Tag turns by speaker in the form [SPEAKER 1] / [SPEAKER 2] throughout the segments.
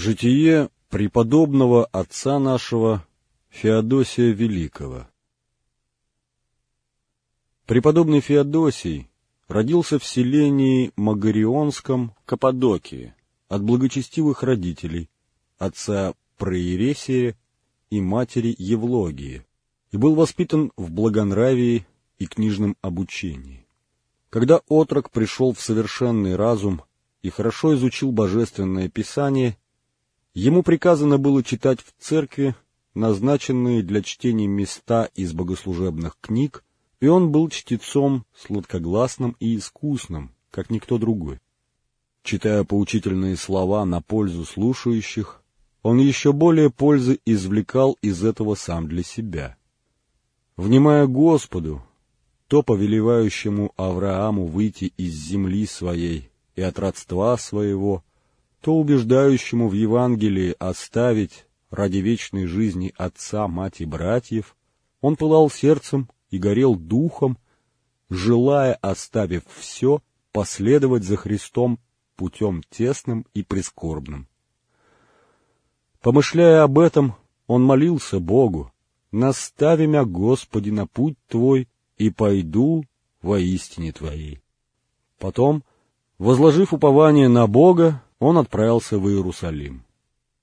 [SPEAKER 1] Житие преподобного отца нашего Феодосия Великого Преподобный Феодосий родился в селении Магарионском Каппадокии от благочестивых родителей, отца Проересия и матери Евлогии, и был воспитан в благонравии и книжном обучении. Когда отрок пришел в совершенный разум и хорошо изучил божественное писание, ему приказано было читать в церкви назначенные для чтения места из богослужебных книг, и он был чтецом сладкогласным и искусным, как никто другой. Читая поучительные слова на пользу слушающих, он еще более пользы извлекал из этого сам для себя. Внимая Господу, то повелевающему Аврааму выйти из земли своей и от родства своего, то убеждающему в Евангелии оставить ради вечной жизни отца, мать и братьев, он пылал сердцем и горел духом, желая, оставив все, последовать за Христом путем тесным и прискорбным. Помышляя об этом, он молился Богу, «Настави мя, Господи, на путь Твой, и пойду во истине Твоей». Потом, возложив упование на Бога, он отправился в Иерусалим.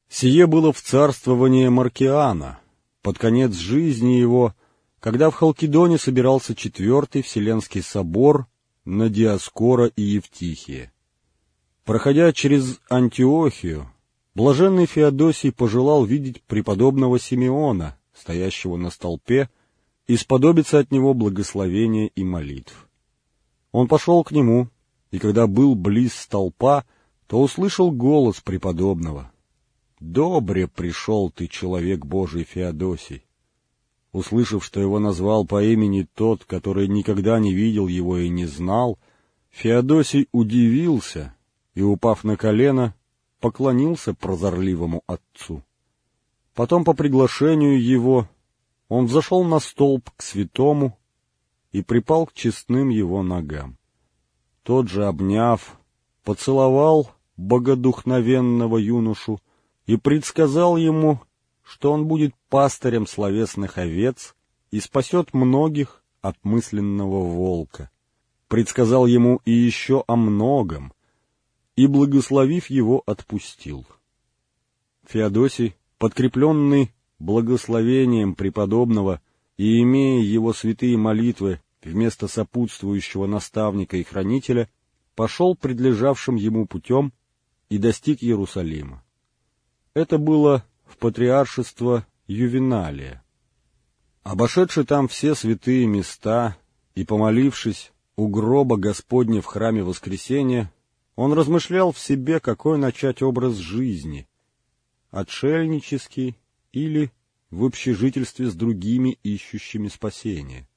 [SPEAKER 1] Сие было в царствовании Маркиана, под конец жизни его, когда в Халкидоне собирался Четвертый Вселенский собор на Диаскора и Евтихия. Проходя через Антиохию, блаженный Феодосий пожелал видеть преподобного Симеона, стоящего на столпе, и сподобиться от него благословения и молитв. Он пошел к нему, и когда был близ столпа, то услышал голос преподобного. «Добре пришел ты, человек Божий Феодосий!» Услышав, что его назвал по имени тот, который никогда не видел его и не знал, Феодосий удивился и, упав на колено, поклонился прозорливому отцу. Потом, по приглашению его, он взошел на столб к святому и припал к честным его ногам. Тот же, обняв, поцеловал богодухновенного юношу и предсказал ему, что он будет пастырем словесных овец и спасет многих от мысленного волка. Предсказал ему и еще о многом, и, благословив его, отпустил. Феодосий, подкрепленный благословением преподобного и имея его святые молитвы вместо сопутствующего наставника и хранителя, пошел предлежавшим ему путем и достиг Иерусалима. Это было в патриаршество Ювеналия. Обошедший там все святые места и помолившись у гроба Господня в храме Воскресения, он размышлял в себе, какой начать образ жизни — отшельнический или в общежительстве с другими ищущими спасения.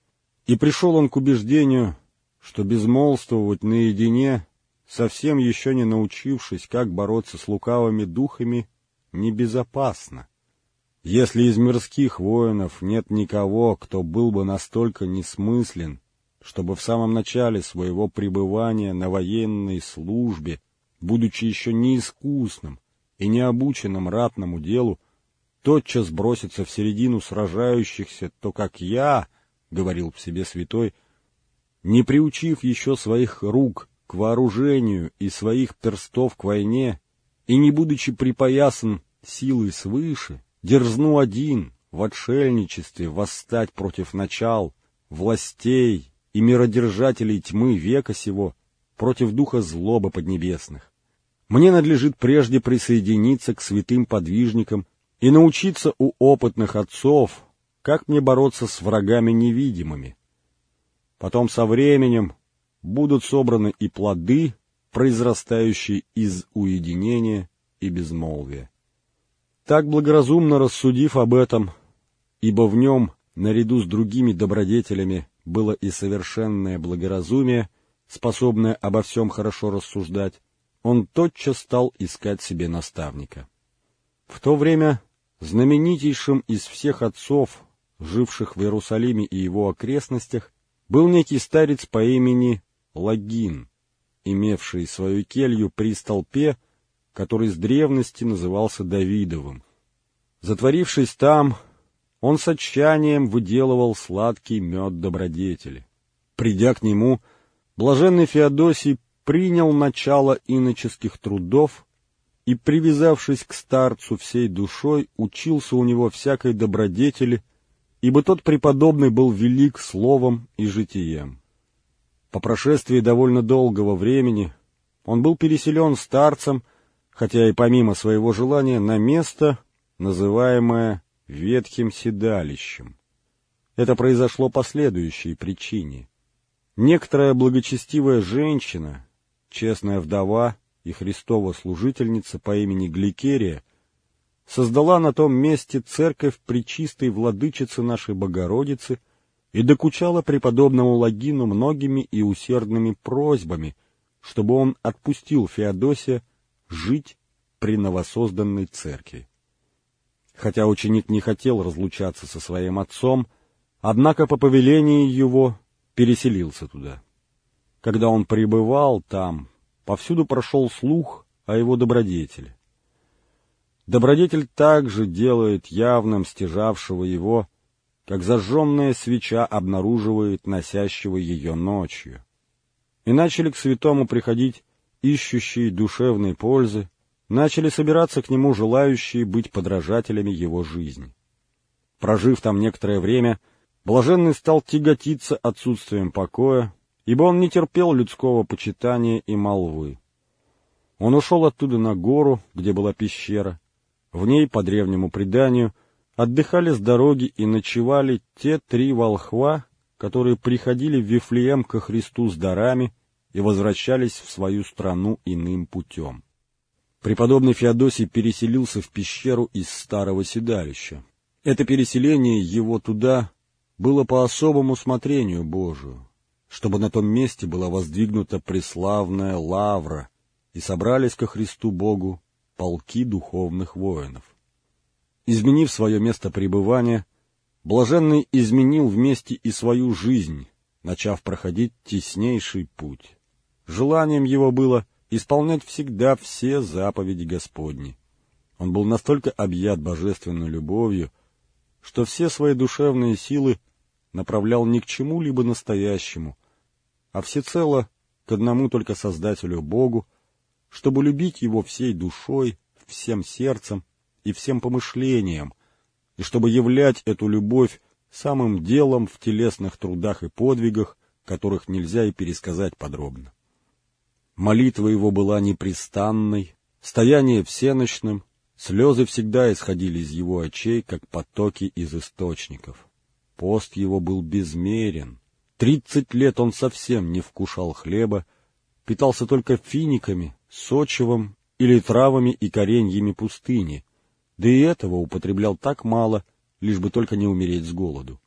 [SPEAKER 1] И пришел он к убеждению, что безмолвствовать наедине, совсем еще не научившись, как бороться с лукавыми духами, небезопасно. Если из мирских воинов нет никого, кто был бы настолько несмыслен, чтобы в самом начале своего пребывания на военной службе, будучи еще неискусным и необученным ратному делу, тотчас броситься в середину сражающихся, то как я, — говорил в себе святой, — не приучив еще своих рук к вооружению и своих перстов к войне, и не будучи припоясан силой свыше, дерзну один в отшельничестве восстать против начал, властей и миродержателей тьмы века сего, против духа злобы поднебесных. Мне надлежит прежде присоединиться к святым подвижникам и научиться у опытных отцов, как мне бороться с врагами невидимыми. Потом со временем будут собраны и плоды, произрастающие из уединения и безмолвия. Так благоразумно рассудив об этом, ибо в нем, наряду с другими добродетелями, было и совершенное благоразумие, способное обо всем хорошо рассуждать, он тотчас стал искать себе наставника. В то время знаменитейшим из всех отцов, живших в Иерусалиме и его окрестностях, был некий старец по имени Лагин, имевший свою келью при столпе, который с древности назывался Давидовым. Затворившись там, он с отчаянием выделывал сладкий мед добродетели. Придя к нему, блаженный Феодосий принял начало иноческих трудов и, привязавшись к старцу всей душой, учился у него всякой добродетели, ибо тот преподобный был велик словом и житием. По прошествии довольно долгого времени он был переселен старцем, хотя и помимо своего желания, на место, называемое Ветхим Седалищем. Это произошло по следующей причине. Некоторая благочестивая женщина, честная вдова и Христова служительница по имени Гликерия, создала на том месте церковь Пречистой Владычицы нашей Богородицы и докучала преподобному Лагину многими и усердными просьбами, чтобы он отпустил Феодосия жить при новосозданной церкви. Хотя ученик не хотел разлучаться со своим отцом, однако по повелению его переселился туда. Когда он пребывал там, повсюду прошел слух о его добродетели. Добродетель также делает явным стяжавшего его, как зажженная свеча обнаруживает носящего ее ночью. И начали к святому приходить ищущие душевной пользы, начали собираться к нему желающие быть подражателями его жизни. Прожив там некоторое время, блаженный стал тяготиться отсутствием покоя, ибо он не терпел людского почитания и молвы. Он ушел оттуда на гору, где была пещера. В ней, по древнему преданию, отдыхали с дороги и ночевали те три волхва, которые приходили в Вифлеем ко Христу с дарами и возвращались в свою страну иным путем. Преподобный Феодосий переселился в пещеру из старого седалища. Это переселение его туда было по особому смотрению Божию, чтобы на том месте была воздвигнута преславная лавра, и собрались ко Христу Богу полки духовных воинов. Изменив свое место пребывания, блаженный изменил вместе и свою жизнь, начав проходить теснейший путь. Желанием его было — исполнять всегда все заповеди Господни. Он был настолько объят божественной любовью, что все свои душевные силы направлял не к чему-либо настоящему, а всецело к одному только Создателю Богу, чтобы любить Его всей душой, всем сердцем и всем помышлением, и чтобы являть эту любовь самым делом в телесных трудах и подвигах, которых нельзя и пересказать подробно. Молитва его была непрестанной, стояние всеночным, слезы всегда исходили из его очей, как потоки из источников. Пост его был безмерен. Тридцать лет он совсем не вкушал хлеба, питался только финиками, сочевом или травами и кореньями пустыни, да и этого употреблял так мало, лишь бы только не умереть с голоду.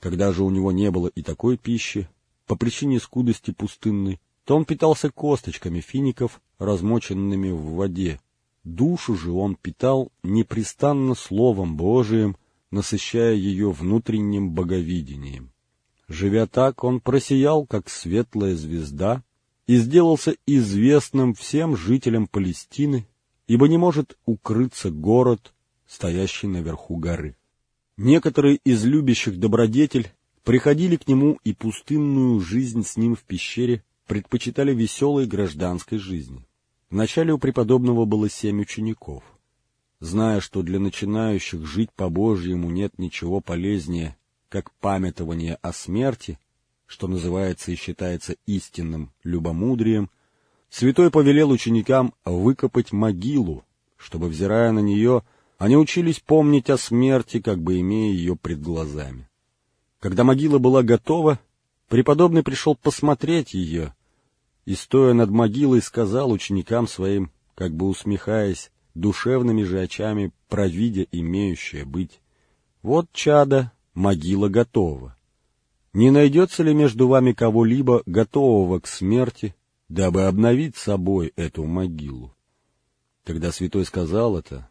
[SPEAKER 1] Когда же у него не было и такой пищи, по причине скудости пустынной, то он питался косточками фиников, размоченными в воде. Душу же он питал непрестанно Словом Божиим, насыщая ее внутренним боговидением. Живя так, он просиял, как светлая звезда, и сделался известным всем жителям Палестины, ибо не может укрыться город, стоящий наверху горы. Некоторые из любящих добродетель приходили к нему и пустынную жизнь с ним в пещере предпочитали веселой гражданской жизни. Вначале у преподобного было семь учеников. Зная, что для начинающих жить по-божьему нет ничего полезнее, как памятование о смерти, что называется и считается истинным любомудрием, святой повелел ученикам выкопать могилу, чтобы, взирая на нее, они учились помнить о смерти, как бы имея ее пред глазами. Когда могила была готова, Преподобный пришел посмотреть ее и, стоя над могилой, сказал ученикам своим, как бы усмехаясь, душевными же очами провидя имеющее быть, «Вот, чада, могила готова. Не найдется ли между вами кого-либо, готового к смерти, дабы обновить собой эту могилу?» Когда святой сказал это,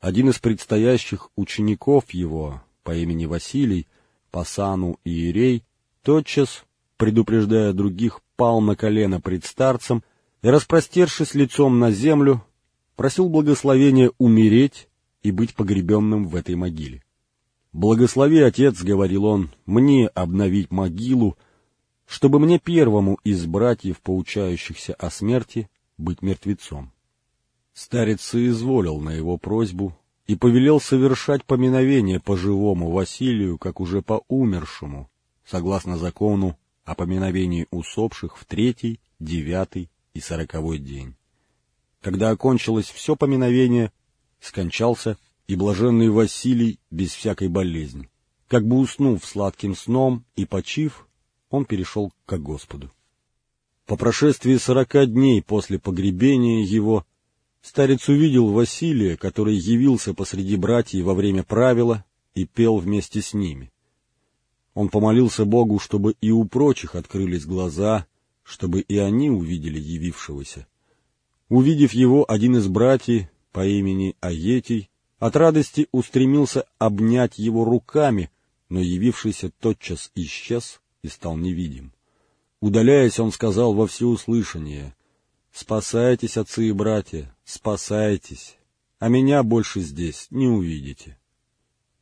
[SPEAKER 1] один из предстоящих учеников его, по имени Василий, по сану Иерей, тотчас, предупреждая других, пал на колено пред старцем и, распростершись лицом на землю, просил благословения умереть и быть погребенным в этой могиле. «Благослови, отец», — говорил он, — «мне обновить могилу, чтобы мне первому из братьев, поучающихся о смерти, быть мертвецом». Старец соизволил на его просьбу и повелел совершать поминовение по живому Василию, как уже по умершему, согласно закону о поминовении усопших в третий, девятый и сороковой день. Когда окончилось все поминовение, скончался и блаженный Василий без всякой болезни. Как бы уснув сладким сном и почив, он перешел к Господу. По прошествии сорока дней после погребения его старец увидел Василия, который явился посреди братьев во время правила и пел вместе с ними. Он помолился Богу, чтобы и у прочих открылись глаза, чтобы и они увидели явившегося. Увидев его, один из братьев по имени Аетий от радости устремился обнять его руками, но явившийся тотчас исчез и стал невидим. Удаляясь, он сказал во всеуслышание, «Спасайтесь, отцы и братья, спасайтесь, а меня больше здесь не увидите».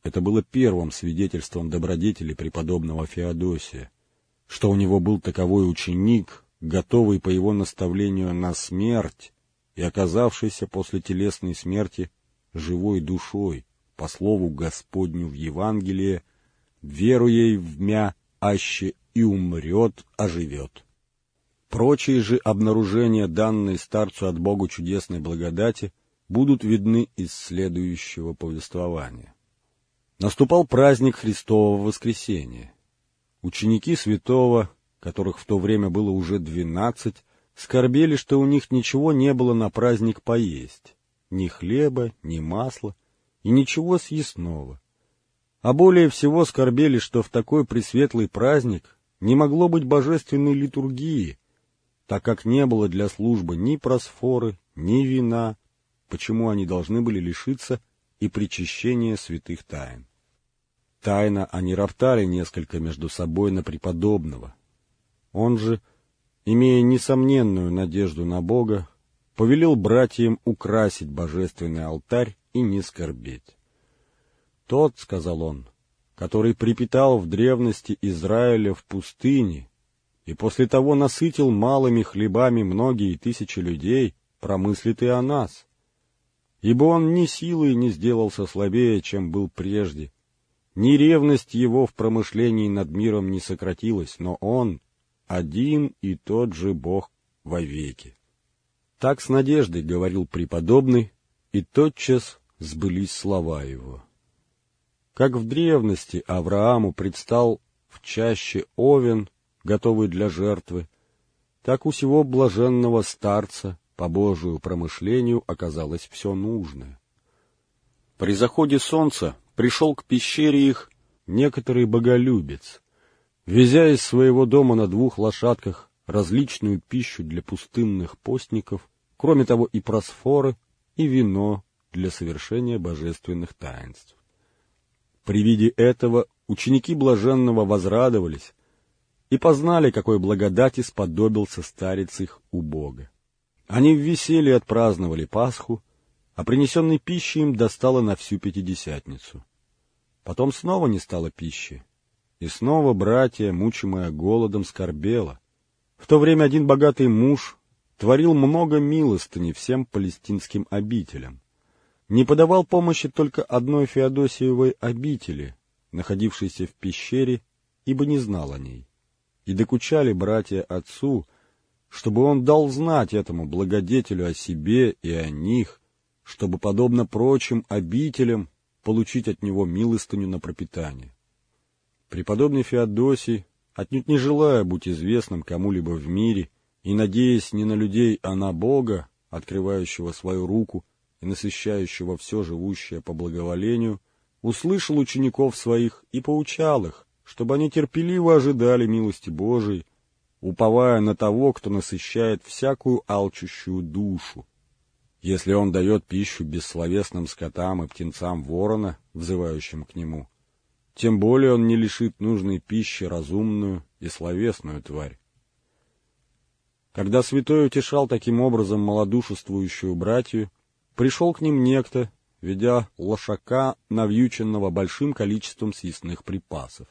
[SPEAKER 1] Это было первым свидетельством добродетели преподобного Феодосия, что у него был таковой ученик, готовый по его наставлению на смерть и оказавшийся после телесной смерти живой душой, по слову Господню в Евангелии, веру ей в мя, аще и умрет, оживет. Прочие же обнаружения, данные старцу от Богу чудесной благодати, будут видны из следующего повествования. Наступал праздник Христового воскресения. Ученики святого, которых в то время было уже двенадцать, скорбели, что у них ничего не было на праздник поесть, ни хлеба, ни масла и ничего съестного. А более всего скорбели, что в такой пресветлый праздник не могло быть божественной литургии, так как не было для службы ни просфоры, ни вина, почему они должны были лишиться и причащения святых тайн. Тайно они роптали несколько между собой на преподобного. Он же, имея несомненную надежду на Бога, повелел братьям украсить божественный алтарь и не скорбеть. Тот, — сказал он, — который припитал в древности Израиля в пустыне и после того насытил малыми хлебами многие тысячи людей, промыслит и о нас. Ибо он ни силой не сделался слабее, чем был прежде, ни ревность его в промышлении над миром не сократилась, но он один и тот же Бог вовеки. Так с надеждой говорил преподобный, и тотчас сбылись слова его. Как в древности Аврааму предстал в чаще овен, готовый для жертвы, так у сего блаженного старца по Божию промышлению оказалось все нужное. При заходе солнца пришел к пещере их некоторый боголюбец, везя из своего дома на двух лошадках различную пищу для пустынных постников, кроме того и просфоры, и вино для совершения божественных таинств. При виде этого ученики блаженного возрадовались и познали, какой благодати сподобился старец их у Бога. Они в веселье отпраздновали Пасху, а принесенной пищи им достало на всю Пятидесятницу. Потом снова не стало пищи, и снова братья, мучимая голодом, скорбела. В то время один богатый муж творил много милостыни всем палестинским обителям. Не подавал помощи только одной Феодосиевой обители, находившейся в пещере, ибо не знал о ней. И докучали братья отцу, чтобы он дал знать этому благодетелю о себе и о них, чтобы, подобно прочим обителям, получить от него милостыню на пропитание. Преподобный Феодосий, отнюдь не желая быть известным кому-либо в мире и надеясь не на людей, а на Бога, открывающего свою руку и насыщающего все живущее по благоволению, услышал учеников своих и поучал их, чтобы они терпеливо ожидали милости Божией, уповая на того, кто насыщает всякую алчущую душу, если он дает пищу бессловесным скотам и птенцам ворона, взывающим к нему, тем более он не лишит нужной пищи разумную и словесную тварь. Когда святой утешал таким образом малодушествующую братью, пришел к ним некто, ведя лошака, навьюченного большим количеством съестных припасов.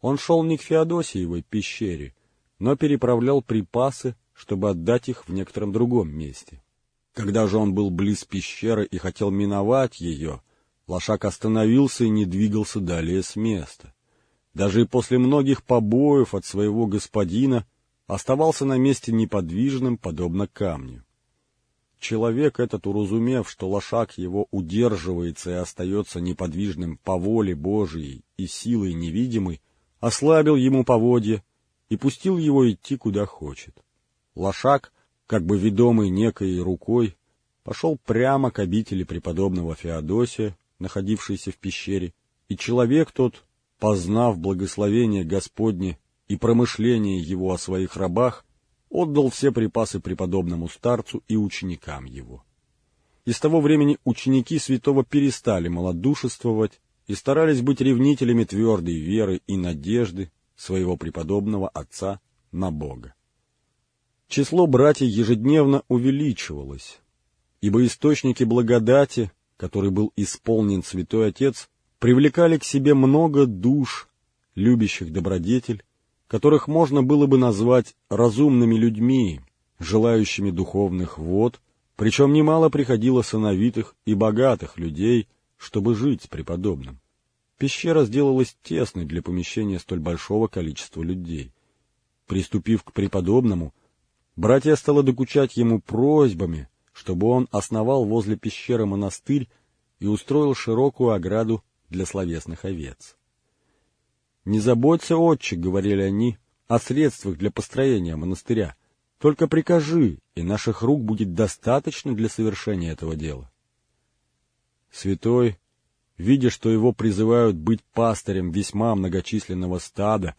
[SPEAKER 1] Он шел не к Феодосиевой пещере, но переправлял припасы, чтобы отдать их в некотором другом месте. Когда же он был близ пещеры и хотел миновать ее, лошак остановился и не двигался далее с места. Даже и после многих побоев от своего господина оставался на месте неподвижным, подобно камню. Человек этот, уразумев, что лошак его удерживается и остается неподвижным по воле Божией и силой невидимой, ослабил ему поводья и пустил его идти куда хочет. Лошак, как бы ведомый некой рукой, пошел прямо к обители преподобного Феодосия, находившейся в пещере, и человек тот, познав благословение Господне и промышление его о своих рабах, отдал все припасы преподобному старцу и ученикам его. И с того времени ученики святого перестали малодушествовать и старались быть ревнителями твердой веры и надежды своего преподобного отца на Бога. Число братьев ежедневно увеличивалось, ибо источники благодати, который был исполнен святой отец, привлекали к себе много душ, любящих добродетель, которых можно было бы назвать разумными людьми, желающими духовных вод, причем немало приходило сыновитых и богатых людей, чтобы жить с преподобным. Пещера сделалась тесной для помещения столь большого количества людей. Приступив к преподобному, братья стало докучать ему просьбами, чтобы он основал возле пещеры монастырь и устроил широкую ограду для словесных овец. «Не заботься, отче», — говорили они, — «о средствах для построения монастыря. Только прикажи, и наших рук будет достаточно для совершения этого дела». Святой видя, что его призывают быть пастырем весьма многочисленного стада,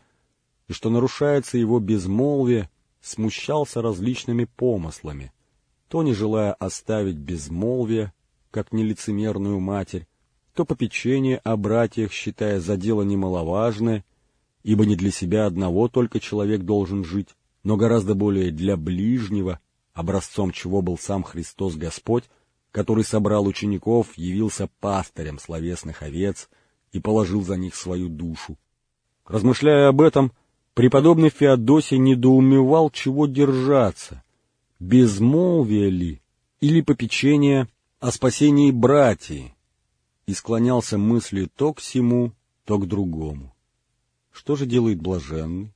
[SPEAKER 1] и что нарушается его безмолвие, смущался различными помыслами, то не желая оставить безмолвие, как нелицемерную матерь, то попечение о братьях, считая за дело немаловажное, ибо не для себя одного только человек должен жить, но гораздо более для ближнего, образцом чего был сам Христос Господь, который собрал учеников, явился пастырем словесных овец и положил за них свою душу. Размышляя об этом, преподобный Феодосий недоумевал, чего держаться, безмолвие ли или попечение о спасении братьев, и склонялся мыслью то к всему, то к другому. Что же делает блаженный?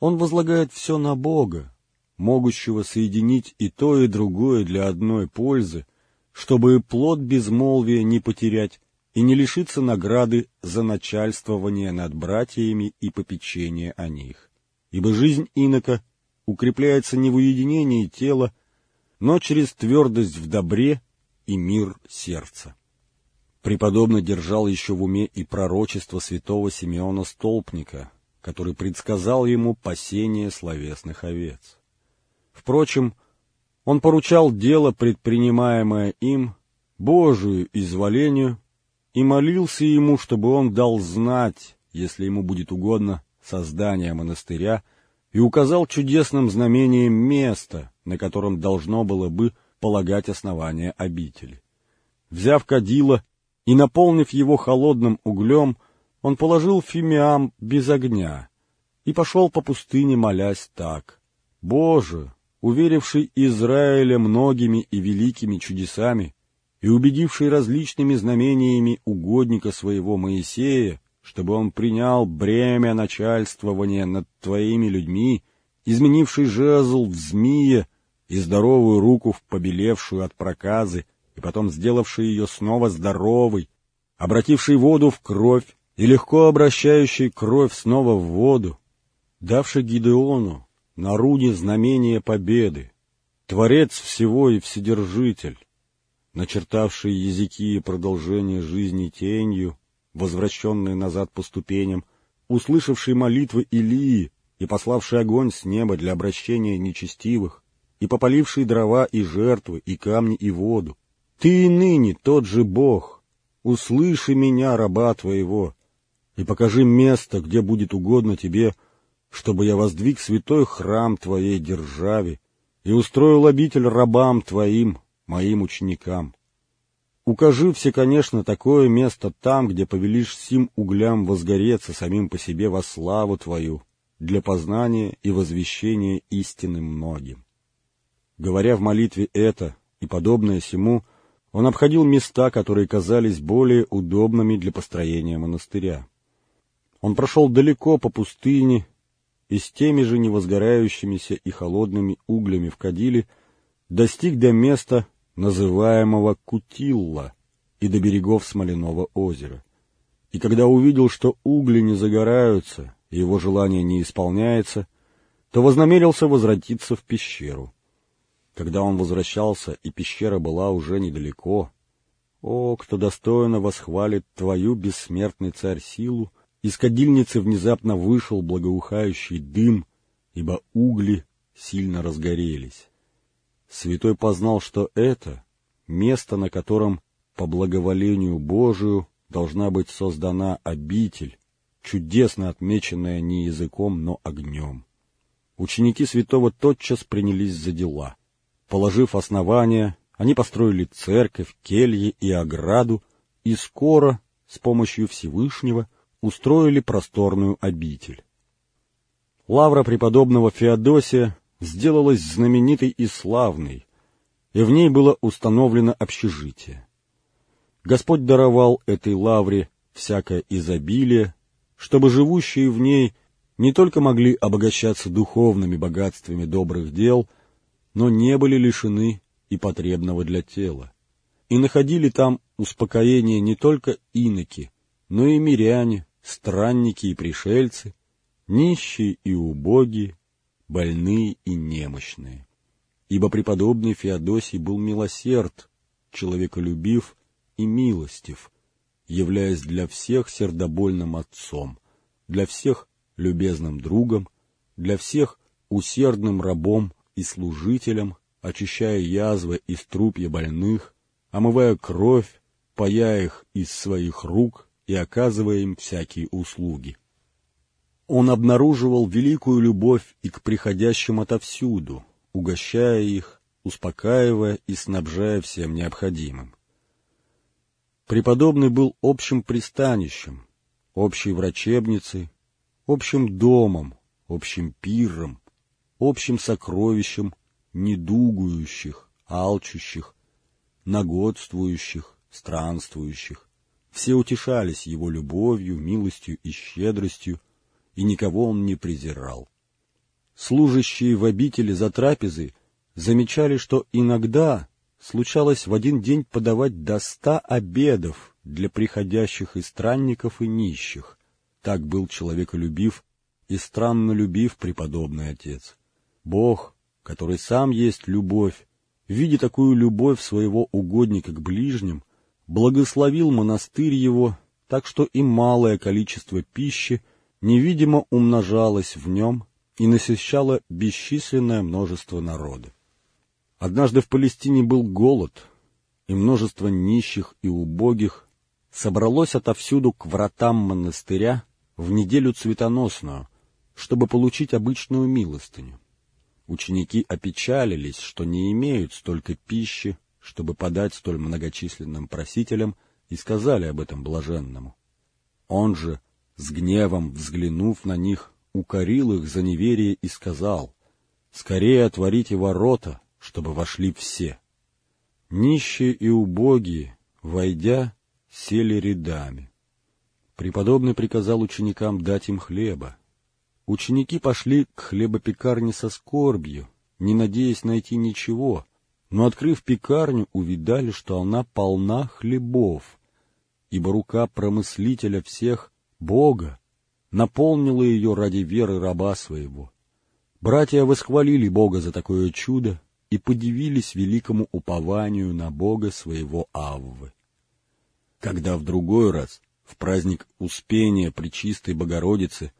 [SPEAKER 1] Он возлагает все на Бога, могущего соединить и то, и другое для одной пользы, чтобы плод безмолвия не потерять и не лишиться награды за начальствование над братьями и попечение о них. Ибо жизнь инока укрепляется не в уединении тела, но через твердость в добре и мир сердца. Преподобно держал еще в уме и пророчество святого Симеона Столпника, который предсказал ему пасение словесных овец. Впрочем, он поручал дело, предпринимаемое им, Божию изволению, и молился ему, чтобы он дал знать, если ему будет угодно, создание монастыря, и указал чудесным знамением место, на котором должно было бы полагать основание обители. Взяв кадило и наполнив его холодным углем, он положил фимиам без огня и пошел по пустыне, молясь так. «Боже, уверивший Израиля многими и великими чудесами и убедивший различными знамениями угодника своего Моисея, чтобы он принял бремя начальствования над твоими людьми, изменивший жезл в змея и здоровую руку в побелевшую от проказы, и потом сделавший ее снова здоровой, обративший воду в кровь и легко обращающий кровь снова в воду, давший Гидеону на руне знамения победы, Творец всего и Вседержитель, начертавший языки и продолжение жизни тенью, возвращенные назад по ступеням, услышавший молитвы Илии и пославший огонь с неба для обращения нечестивых, и попаливший дрова и жертвы, и камни и воду. Ты и ныне тот же Бог, услыши меня, раба твоего, и покажи место, где будет угодно тебе, чтобы я воздвиг святой храм Твоей державе и устроил обитель рабам Твоим, моим ученикам. Укажи все, конечно, такое место там, где повелишь сим углям возгореться самим по себе во славу Твою, для познания и возвещения истины многим. Говоря в молитве это и подобное сему, он обходил места, которые казались более удобными для построения монастыря. Он прошел далеко по пустыне и с теми же невозгорающимися и холодными углями в кадиле достиг до места, называемого Кутилла, и до берегов Смоляного озера. И когда увидел, что угли не загораются, и его желание не исполняется, то вознамерился возвратиться в пещеру. Когда он возвращался, и пещера была уже недалеко, о, кто достойно восхвалит твою, бессмертный царь, силу, из кадильницы внезапно вышел благоухающий дым, ибо угли сильно разгорелись. Святой познал, что это место, на котором по благоволению Божию должна быть создана обитель, чудесно отмеченная не языком, но огнем. Ученики святого тотчас принялись за дела. Положив основания, они построили церковь, кельи и ограду, и скоро, с помощью Всевышнего, устроили просторную обитель. Лавра преподобного Феодосия сделалась знаменитой и славной, и в ней было установлено общежитие. Господь даровал этой лавре всякое изобилие, чтобы живущие в ней не только могли обогащаться духовными богатствами добрых дел, но не были лишены и потребного для тела, и находили там успокоение не только иноки, но и миряне, странники и пришельцы, нищие и убогие, больные и немощные. Ибо преподобный Феодосий был милосерд, человеколюбив и милостив, являясь для всех сердобольным отцом, для всех любезным другом, для всех усердным рабом и служителем, очищая язвы из трупья больных, омывая кровь, пая их из своих рук и оказывая им всякие услуги. Он обнаруживал великую любовь и к приходящим отовсюду, угощая их, успокаивая и снабжая всем необходимым. Преподобный был общим пристанищем, общей врачебницей, общим домом, общим пиром, общим сокровищем недугующих, алчущих, нагодствующих, странствующих. Все утешались его любовью, милостью и щедростью, и никого он не презирал. Служащие в обители за трапезы замечали, что иногда случалось в один день подавать до ста обедов для приходящих и странников, и нищих. Так был человеколюбив и странно любив преподобный отец. Бог, который сам есть любовь, видя такую любовь своего угодника к ближним, благословил монастырь его, так что и малое количество пищи невидимо умножалось в нем и насыщало бесчисленное множество народа. Однажды в Палестине был голод, и множество нищих и убогих собралось отовсюду к вратам монастыря в неделю цветоносную, чтобы получить обычную милостыню. Ученики опечалились, что не имеют столько пищи, чтобы подать столь многочисленным просителям, и сказали об этом блаженному. Он же, с гневом взглянув на них, укорил их за неверие и сказал, «Скорее отворите ворота, чтобы вошли все. Нищие и убогие, войдя, сели рядами. Преподобный приказал ученикам дать им хлеба. Ученики пошли к хлебопекарне со скорбью, не надеясь найти ничего, но, открыв пекарню, увидали, что она полна хлебов, ибо рука промыслителя всех, Бога, наполнила ее ради веры раба своего. Братья восхвалили Бога за такое чудо и подивились великому упованию на Бога своего Аввы. Когда в другой раз, в праздник Успения Пречистой Богородицы,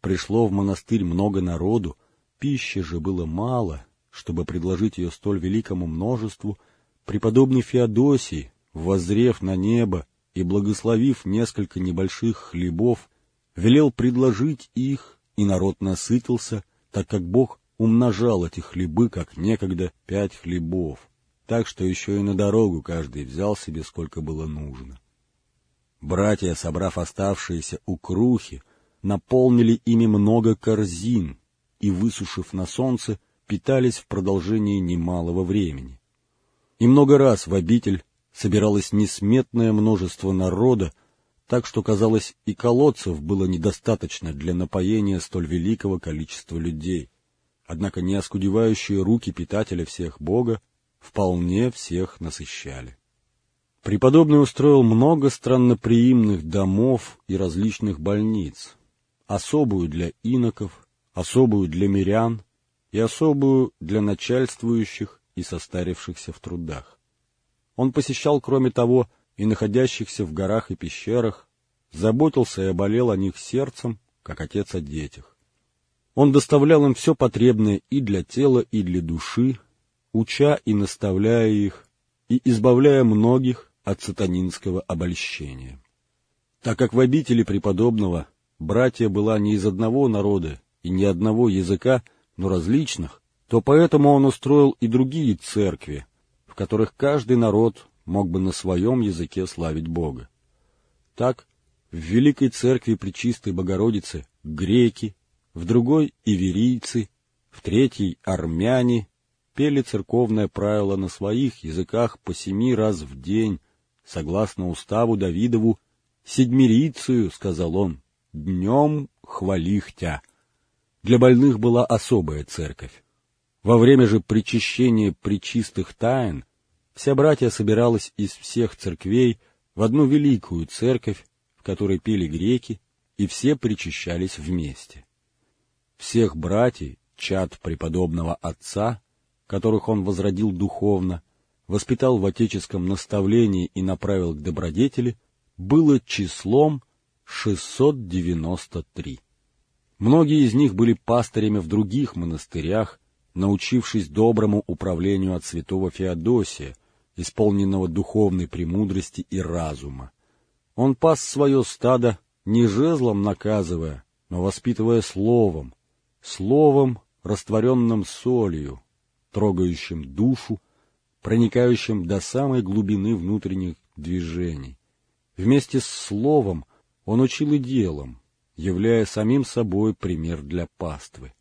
[SPEAKER 1] пришло в монастырь много народу, пищи же было мало, чтобы предложить ее столь великому множеству, преподобный Феодосий, воззрев на небо и благословив несколько небольших хлебов, велел предложить их, и народ насытился, так как Бог умножал эти хлебы, как некогда пять хлебов. так что еще и на дорогу каждый взял себе сколько было нужно. Братья, собрав оставшиеся укрухи, наполнили ими много корзин и, высушив на солнце, питались в продолжении немалого времени. И много раз в обитель собиралось несметное множество народа, так что, казалось, и колодцев было недостаточно для напоения столь великого количества людей. Однако неоскудевающие руки питателя всех Бога вполне всех насыщали. Преподобный устроил много странноприимных домов и различных больниц, особую для иноков, особую для мирян и особую для начальствующих и состарившихся в трудах. Он посещал, кроме того, и находящихся в горах и пещерах, заботился и оболел о них сердцем, как отец о детях. Он доставлял им все потребное и для тела, и для души, уча и наставляя их, и избавляя многих от сатанинского обольщения. Так как в обители преподобного братья была не из одного народа и не одного языка, но различных, то поэтому он устроил и другие церкви, в которых каждый народ мог бы на своем языке славить Бога. Так, в Великой Церкви Пречистой Богородицы греки, в другой — иверийцы, в третьей — армяне, пели церковное правило на своих языках по семи раз в день, согласно уставу Давидову, «Седмирицию», — сказал он, — «днем хвалихтя». Для больных была особая церковь. Во время же причащения причистых тайн вся братья собиралась из всех церквей в одну великую церковь, в которой пели греки, и все причащались вместе. Всех братьев, чад преподобного отца, которых он возродил духовно, воспитал в отеческом наставлении и направил к добродетели, было числом 693. Многие из них были пастырями в других монастырях, научившись доброму управлению от святого Феодосия, исполненного духовной премудрости и разума. Он пас свое стадо не жезлом наказывая, но воспитывая словом, словом, растворенным солью, трогающим душу, проникающим до самой глубины внутренних движений. Вместе с словом он учил и делом, являя самим собой пример для паствы.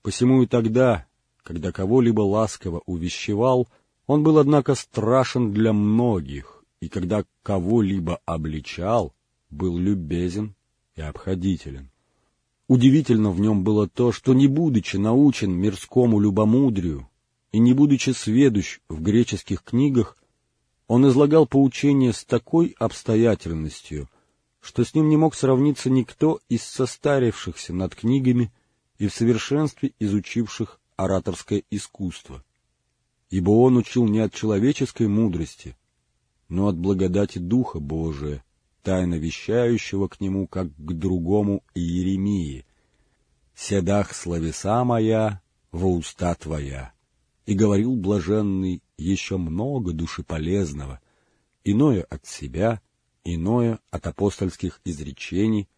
[SPEAKER 1] Посему и тогда, когда кого-либо ласково увещевал, он был, однако, страшен для многих, и когда кого-либо обличал, был любезен и обходителен. Удивительно в нем было то, что, не будучи научен мирскому любомудрию и не будучи сведущ в греческих книгах, он излагал поучения с такой обстоятельностью, что с ним не мог сравниться никто из состарившихся над книгами и в совершенстве изучивших ораторское искусство. Ибо он учил не от человеческой мудрости, но от благодати Духа Божия, тайно вещающего к нему, как к другому Иеремии. «Седах словеса моя во уста твоя». И говорил блаженный еще много душеполезного, иное от себя, иное от апостольских изречений,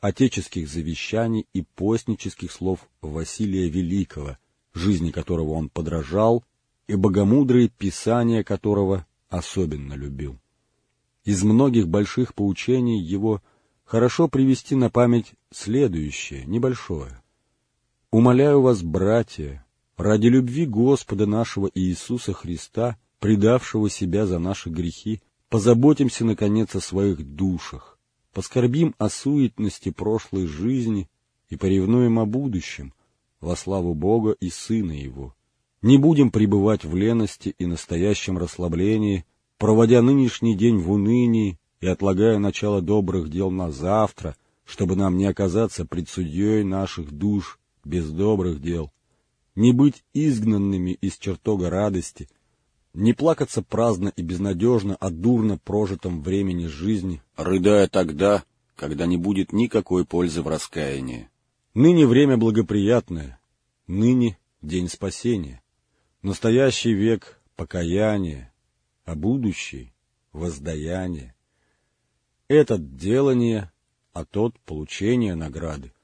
[SPEAKER 1] отеческих завещаний и постнических слов Василия Великого, жизни которого он подражал, и богомудрые писания которого особенно любил. Из многих больших поучений его хорошо привести на память следующее, небольшое. «Умоляю вас, братья, ради любви Господа нашего Иисуса Христа, предавшего себя за наши грехи, Позаботимся, наконец, о своих душах, поскорбим о суетности прошлой жизни и поревнуем о будущем, во славу Бога и Сына Его. Не будем пребывать в лености и настоящем расслаблении, проводя нынешний день в унынии и отлагая начало добрых дел на завтра, чтобы нам не оказаться пред судьей наших душ без добрых дел, не быть изгнанными из чертога радости — не плакаться праздно и безнадежно о дурно прожитом времени жизни, рыдая тогда, когда не будет никакой пользы в раскаянии. Ныне время благоприятное, ныне день спасения, настоящий век покаяния, а будущий — воздаяние. Этот делание, а тот получение награды,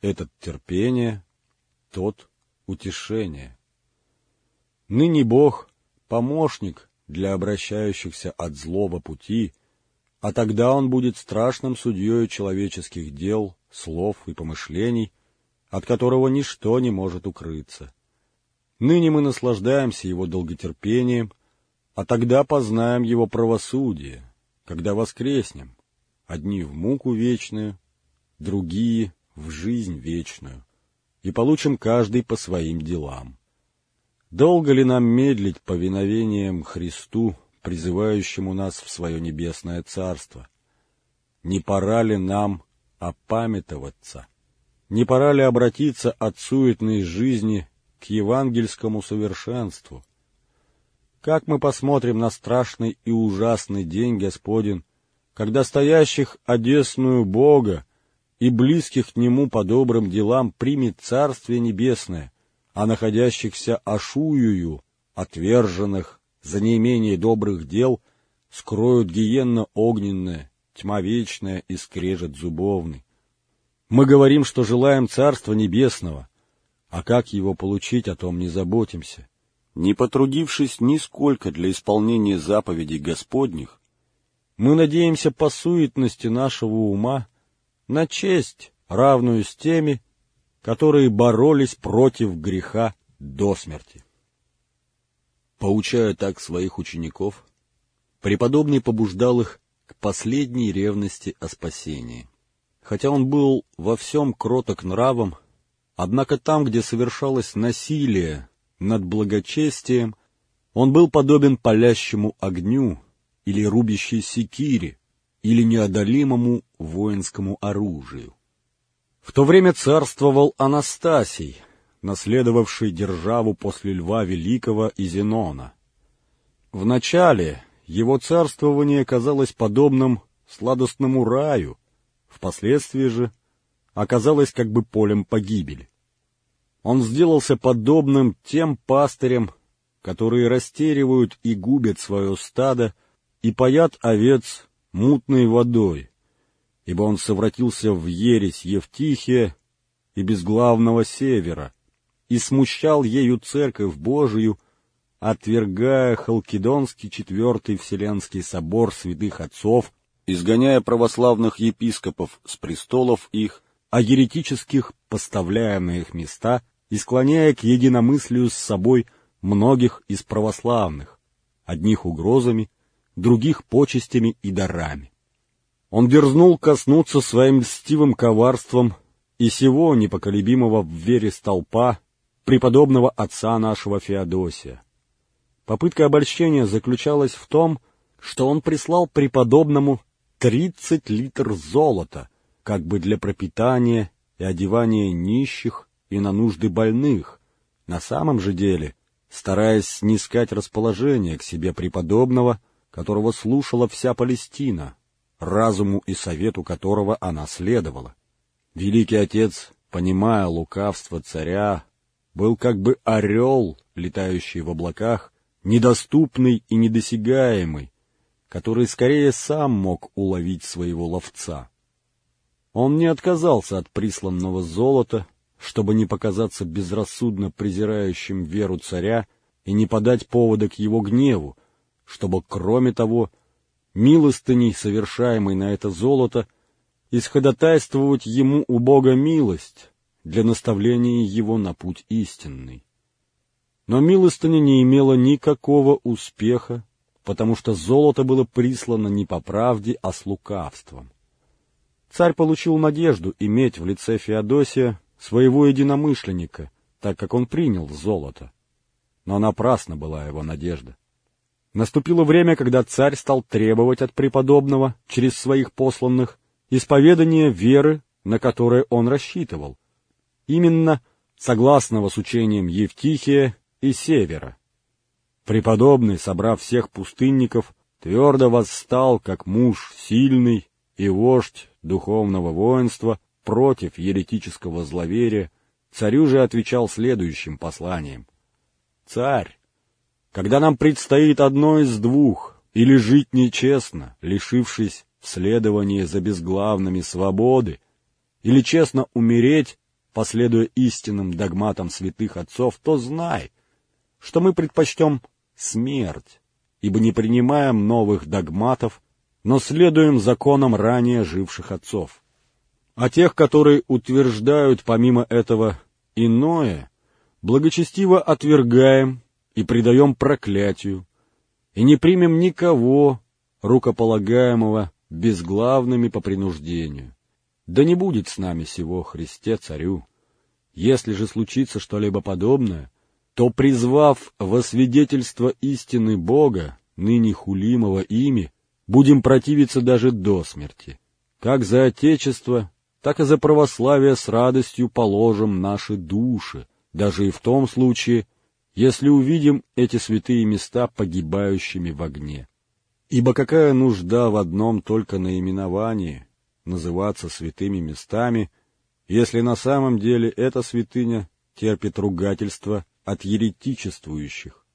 [SPEAKER 1] этот терпение, тот утешение. Ныне Бог — помощник для обращающихся от злого пути, а тогда он будет страшным судьей человеческих дел, слов и помышлений, от которого ничто не может укрыться. Ныне мы наслаждаемся его долготерпением, а тогда познаем его правосудие, когда воскреснем, одни в муку вечную, другие в жизнь вечную, и получим каждый по своим делам. Долго ли нам медлить повиновением Христу, призывающему нас в свое небесное царство? Не пора ли нам опамятоваться? Не пора ли обратиться от суетной жизни к евангельскому совершенству? Как мы посмотрим на страшный и ужасный день Господень, когда стоящих одесную Бога и близких к Нему по добрым делам примет Царствие Небесное, а находящихся ошуюю, отверженных за неимение добрых дел, скроют гиенно огненная, тьма вечная и скрежет зубовный. Мы говорим, что желаем Царства Небесного, а как его получить, о том не заботимся. Не потрудившись нисколько для исполнения заповедей Господних, мы надеемся по суетности нашего ума на честь, равную с теми, которые боролись против греха до смерти. Поучая так своих учеников, преподобный побуждал их к последней ревности о спасении. Хотя он был во всем кроток нравом, однако там, где совершалось насилие над благочестием, он был подобен палящему огню или рубящей секире, или неодолимому воинскому оружию. В то время царствовал Анастасий, наследовавший державу после Льва Великого и Зенона. Вначале его царствование казалось подобным сладостному раю, впоследствии же оказалось как бы полем погибели. Он сделался подобным тем пастырям, которые растеривают и губят свое стадо и паят овец мутной водой, ибо он совратился в ересь Евтихия и безглавного севера, и смущал ею церковь Божию, отвергая Халкидонский четвертый Вселенский собор святых отцов изгоняя православных епископов с престолов их, а еретических поставляя на их места и склоняя к единомыслию с собой многих из православных, одних угрозами, других почестями и дарами. Он дерзнул коснуться своим льстивым коварством и сего непоколебимого в вере столпа преподобного отца нашего Феодосия. Попытка обольщения заключалась в том, что он прислал преподобному тридцать литр золота, как бы для пропитания и одевания нищих и на нужды больных, на самом же деле стараясь снискать расположение к себе преподобного, которого слушала вся Палестина, разуму и совету которого она следовала. Великий отец, понимая лукавство царя, был как бы орел, летающий в облаках, недоступный и недосягаемый, который скорее сам мог уловить своего ловца. Он не отказался от присланного золота, чтобы не показаться безрассудно презирающим веру царя и не подать повода к его гневу, чтобы, кроме того, милостыней, совершаемой на это золото, исходотайствовать ему у Бога милость для наставления его на путь истинный. Но милостыня не имела никакого успеха потому что золото было прислано не по правде, а с лукавством. Царь получил надежду иметь в лице Феодосия своего единомышленника, так как он принял золото. Но напрасна была его надежда. Наступило время, когда царь стал требовать от преподобного, через своих посланных, исповедания веры, на которое он рассчитывал, именно согласного с учением Евтихия и Севера. Преподобный, собрав всех пустынников, твердо восстал, как муж сильный и вождь духовного воинства против еретического зловерия, царю же отвечал следующим посланием. «Царь, когда нам предстоит одно из двух, или жить нечестно, лишившись следования за безглавными свободы, или честно умереть, последуя истинным догматам святых отцов, то знай, что мы предпочтем смерть, ибо не принимаем новых догматов, но следуем законам ранее живших отцов. А тех, которые утверждают помимо этого иное, благочестиво отвергаем и предаем проклятию, и не примем никого, рукополагаемого безглавными по принуждению. Да не будет с нами сего Христе Царю. Если же случится что-либо подобное, то, призвав во свидетельство истины Бога, ныне хулимого ими, будем противиться даже до смерти. Как за Отечество, так и за православие с радостью положим наши души, даже и в том случае, если увидим эти святые места погибающими в огне. Ибо какая нужда в одном только наименовании называться святыми местами, если на самом деле эта святыня терпит ругательство от еретичествующих?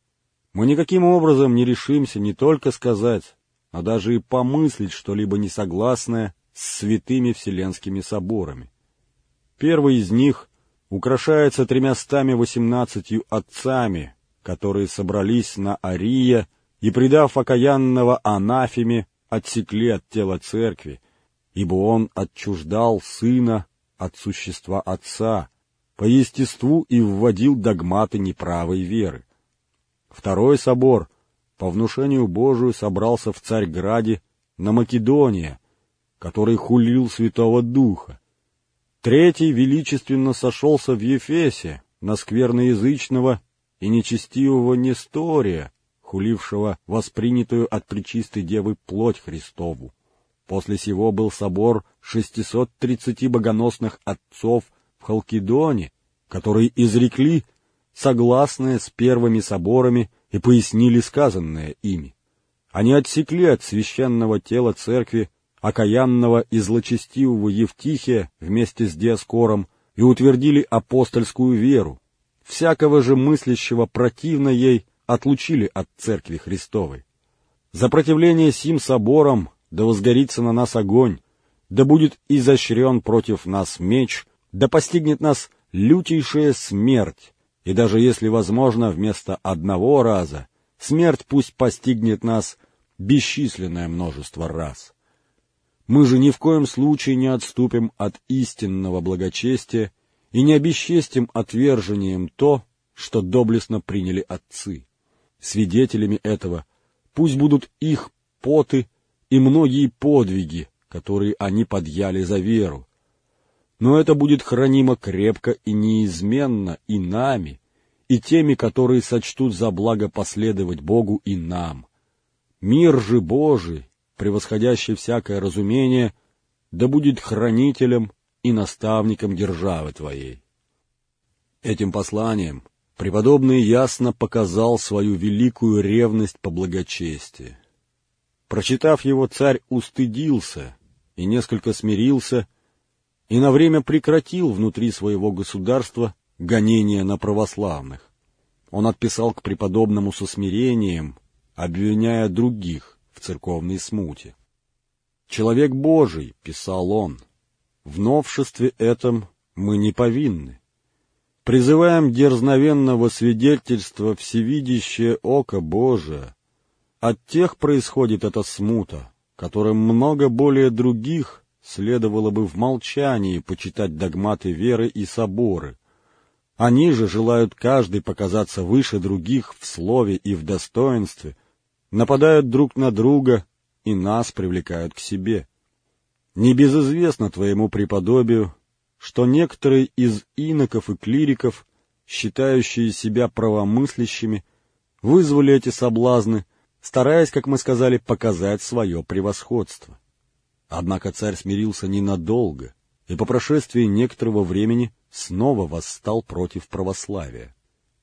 [SPEAKER 1] Мы никаким образом не решимся не только сказать, а даже и помыслить что-либо несогласное с святыми вселенскими соборами. Первый из них украшается тремястами восемнадцатью отцами, которые собрались на Ария и, предав окаянного анафеме, отсекли от тела церкви, ибо он отчуждал сына от существа отца, по естеству и вводил догматы неправой веры. Второй собор по внушению Божию собрался в Царьграде на Македония, который хулил Святого Духа. Третий величественно сошелся в Ефесе на скверноязычного и нечестивого Нестория, хулившего воспринятую от Пречистой Девы плоть Христову. После сего был собор 630 богоносных отцов в Халкидоне, которые изрекли согласные с первыми соборами и пояснили сказанное ими. Они отсекли от священного тела церкви окаянного и злочестивого Евтихия вместе с Диаскором и утвердили апостольскую веру. Всякого же мыслящего противно ей отлучили от Церкви Христовой. За противление сим соборам да возгорится на нас огонь, да будет изощрен против нас меч, да постигнет нас лютейшая смерть, и даже если возможно вместо одного раза, смерть пусть постигнет нас бесчисленное множество раз. Мы же ни в коем случае не отступим от истинного благочестия и не обесчестим отвержением то, что доблестно приняли отцы. Свидетелями этого пусть будут их поты и многие подвиги, которые они подъяли за веру. Но это будет хранимо крепко и неизменно и нами, и теми, которые сочтут за благо последовать Богу и нам. Мир же Божий превосходящий всякое разумение, да будет хранителем и наставником державы твоей. Этим посланием преподобный ясно показал свою великую ревность по благочестию. Прочитав его, царь устыдился и несколько смирился, и на время прекратил внутри своего государства гонения на православных. Он отписал к преподобному со смирением, обвиняя других, церковной смуте. «Человек Божий», — писал он, — «в новшестве этом мы не повинны. Призываем дерзновенного свидетельства всевидящее око Божие. От тех происходит эта смута, которым много более других следовало бы в молчании почитать догматы веры и соборы. Они же желают каждый показаться выше других в слове и в достоинстве, нападают друг на друга и нас привлекают к себе. Небезызвестно твоему преподобию, что некоторые из иноков и клириков, считающие себя правомыслящими, вызвали эти соблазны, стараясь, как мы сказали, показать свое превосходство. Однако царь смирился ненадолго, и по прошествии некоторого времени снова восстал против православия.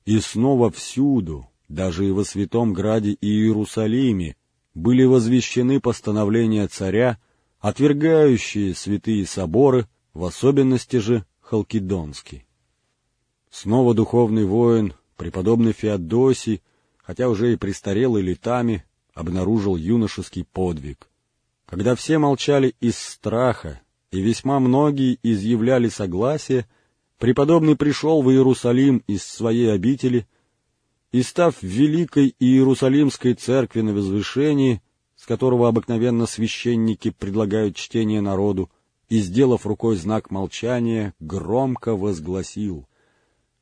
[SPEAKER 1] И снова всюду, даже и во Святом Граде и Иерусалиме были возвещены постановления царя, отвергающие святые соборы, в особенности же Халкидонский. Снова духовный воин, преподобный Феодосий, хотя уже и престарелый летами, обнаружил юношеский подвиг. Когда все молчали из страха, и весьма многие изъявляли согласие, преподобный пришел в Иерусалим из своей обители и став Великой Иерусалимской церкви на возвышении, с которого обыкновенно священники предлагают чтение народу, и, сделав рукой знак молчания, громко возгласил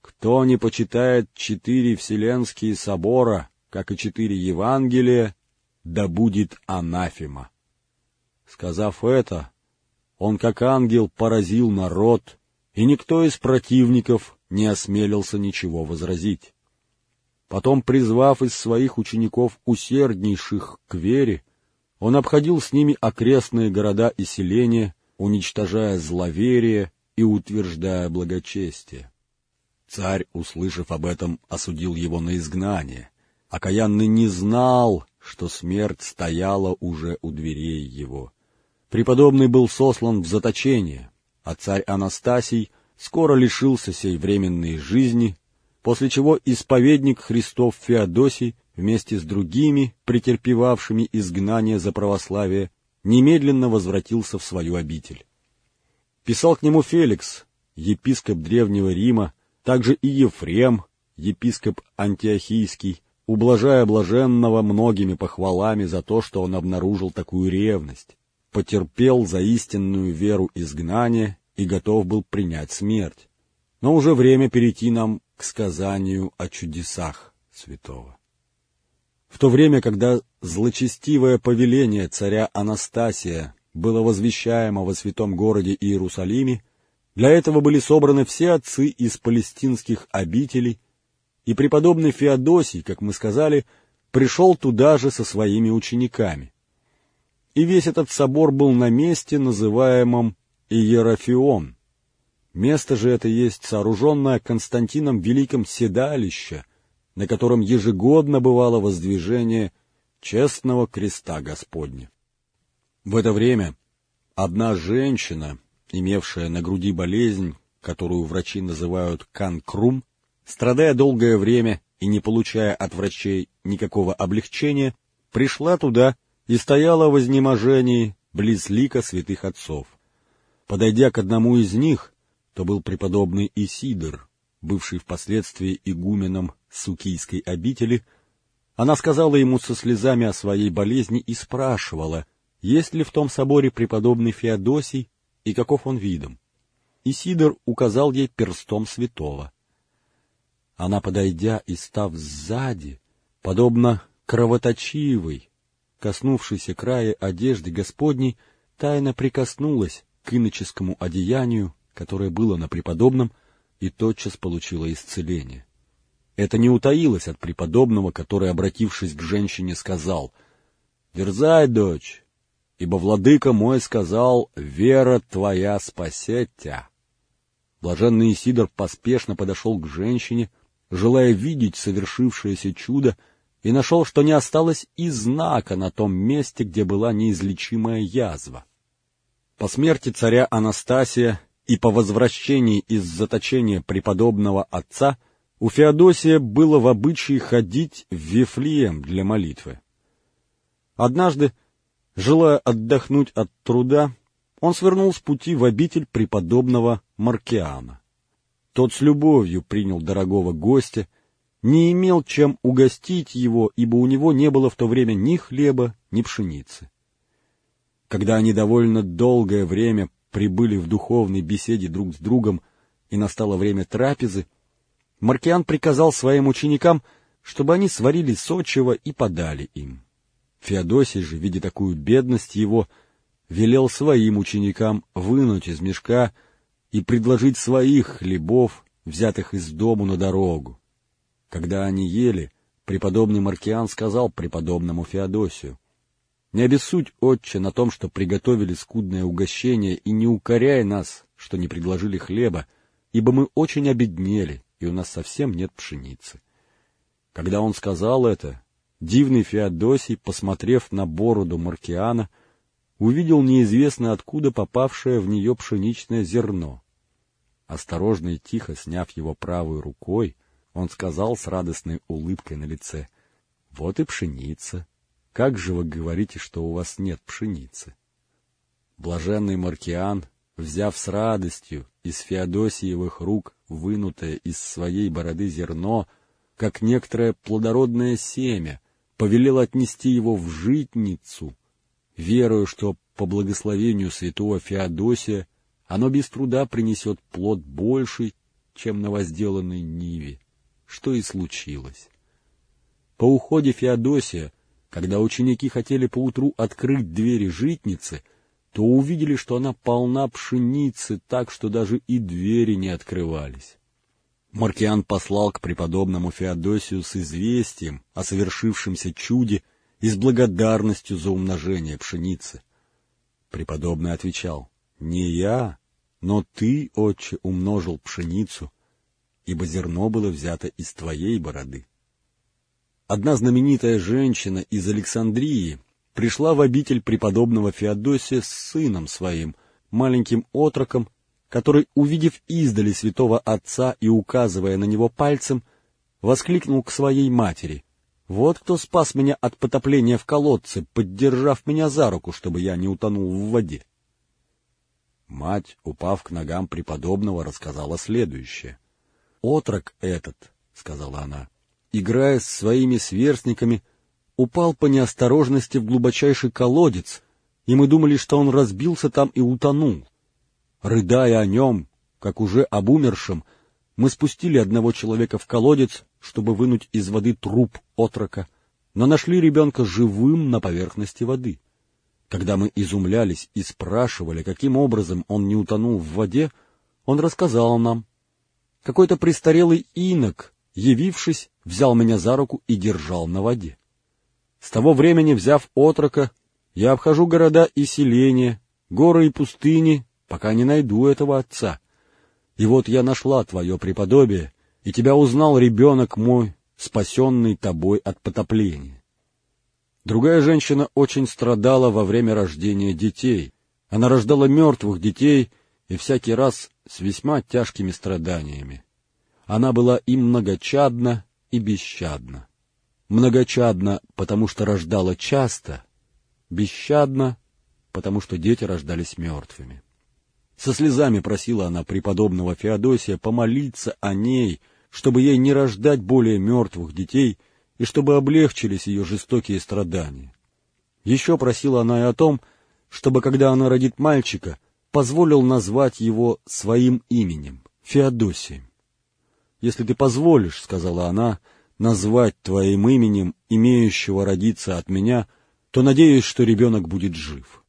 [SPEAKER 1] «Кто не почитает четыре вселенские собора, как и четыре Евангелия, да будет анафема». Сказав это, он, как ангел, поразил народ, и никто из противников не осмелился ничего возразить. Потом, призвав из своих учеников усерднейших к вере, он обходил с ними окрестные города и селения, уничтожая зловерие и утверждая благочестие. Царь, услышав об этом, осудил его на изгнание. Окаянный не знал, что смерть стояла уже у дверей его. Преподобный был сослан в заточение, а царь Анастасий скоро лишился сей временной жизни, после чего исповедник Христов Феодосий вместе с другими, претерпевавшими изгнание за православие, немедленно возвратился в свою обитель. Писал к нему Феликс, епископ Древнего Рима, также и Ефрем, епископ Антиохийский, ублажая блаженного многими похвалами за то, что он обнаружил такую ревность, потерпел за истинную веру изгнание и готов был принять смерть. Но уже время перейти нам к сказанию о чудесах святого. В то время, когда злочестивое повеление царя Анастасия было возвещаемо во святом городе Иерусалиме, для этого были собраны все отцы из палестинских обителей, и преподобный Феодосий, как мы сказали, пришел туда же со своими учениками. И весь этот собор был на месте, называемом Иерофион. Место же это есть сооруженное Константином Великим седалище — на котором ежегодно бывало воздвижение честного креста Господня. В это время одна женщина, имевшая на груди болезнь, которую врачи называют канкрум, страдая долгое время и не получая от врачей никакого облегчения, пришла туда и стояла в изнеможении близ лика святых отцов. Подойдя к одному из них, то был преподобный Исидор, бывший впоследствии игуменом Сукийской обители, она сказала ему со слезами о своей болезни и спрашивала, есть ли в том соборе преподобный Феодосий и каков он видом. И Сидор указал ей перстом святого. Она, подойдя и став сзади, подобно кровоточивой, коснувшейся края одежды Господней, тайно прикоснулась к иноческому одеянию, которое было на преподобном, и тотчас получила исцеление. Это не утаилось от преподобного, который, обратившись к женщине, сказал, «Дерзай, дочь, ибо владыка мой сказал, вера твоя спасет тебя». Блаженный Исидор поспешно подошел к женщине, желая видеть совершившееся чудо, и нашел, что не осталось и знака на том месте, где была неизлечимая язва. По смерти царя Анастасия и по возвращении из заточения преподобного отца у Феодосия было в обычае ходить в Вифлеем для молитвы. Однажды, желая отдохнуть от труда, он свернул с пути в обитель преподобного Маркиана. Тот с любовью принял дорогого гостя, не имел чем угостить его, ибо у него не было в то время ни хлеба, ни пшеницы. Когда они довольно долгое время прибыли в духовной беседе друг с другом и настало время трапезы, Маркиан приказал своим ученикам, чтобы они сварили сочего и подали им. Феодосий же, видя такую бедность его, велел своим ученикам вынуть из мешка и предложить своих хлебов, взятых из дому на дорогу. Когда они ели, преподобный Маркиан сказал преподобному Феодосию, «Не обессудь, отче, на том, что приготовили скудное угощение, и не укоряй нас, что не предложили хлеба, ибо мы очень обеднели, и у нас совсем нет пшеницы. Когда он сказал это, дивный Феодосий, посмотрев на бороду Маркиана, увидел неизвестно откуда попавшее в нее пшеничное зерно. Осторожно и тихо сняв его правой рукой, он сказал с радостной улыбкой на лице, «Вот и пшеница. Как же вы говорите, что у вас нет пшеницы?» Блаженный Маркиан, взяв с радостью из Феодосиевых рук вынутое из своей бороды зерно, как некоторое плодородное семя, повелел отнести его в житницу, веруя, что по благословению святого Феодосия оно без труда принесет плод больший, чем на возделанной ниве, что и случилось. По уходе Феодосия, когда ученики хотели поутру открыть двери житницы, то увидели, что она полна пшеницы так, что даже и двери не открывались. Маркиан послал к преподобному Феодосию с известием о совершившемся чуде и с благодарностью за умножение пшеницы. Преподобный отвечал, «Не я, но ты, отче, умножил пшеницу, ибо зерно было взято из твоей бороды». Одна знаменитая женщина из Александрии пришла в обитель преподобного Феодосия с сыном своим, маленьким отроком, который, увидев издали святого отца и указывая на него пальцем, воскликнул к своей матери. «Вот кто спас меня от потопления в колодце, поддержав меня за руку, чтобы я не утонул в воде». Мать, упав к ногам преподобного, рассказала следующее. «Отрок этот, — сказала она, — играя с своими сверстниками, упал по неосторожности в глубочайший колодец, и мы думали, что он разбился там и утонул. Рыдая о нем, как уже об умершем, мы спустили одного человека в колодец, чтобы вынуть из воды труп отрока, но нашли ребенка живым на поверхности воды. Когда мы изумлялись и спрашивали, каким образом он не утонул в воде, он рассказал нам. Какой-то престарелый инок, явившись, взял меня за руку и держал на воде. С того времени, взяв отрока, я обхожу города и селения, горы и пустыни, пока не найду этого отца. И вот я нашла твое преподобие, и тебя узнал ребенок мой, спасенный тобой от потопления. Другая женщина очень страдала во время рождения детей. Она рождала мертвых детей, и всякий раз с весьма тяжкими страданиями. Она была и многочадна, и бесщадна. Многочадна, потому что рождала часто, бесщадна, потому что дети рождались мертвыми. Со слезами просила она преподобного Феодосия помолиться о ней, чтобы ей не рождать более мертвых детей и чтобы облегчились ее жестокие страдания. Еще просила она и о том, чтобы, когда она родит мальчика, позволил назвать его своим именем, Феодосием. «Если ты позволишь, — сказала она, — назвать твоим именем имеющего родиться от меня, то надеюсь, что ребенок будет жив».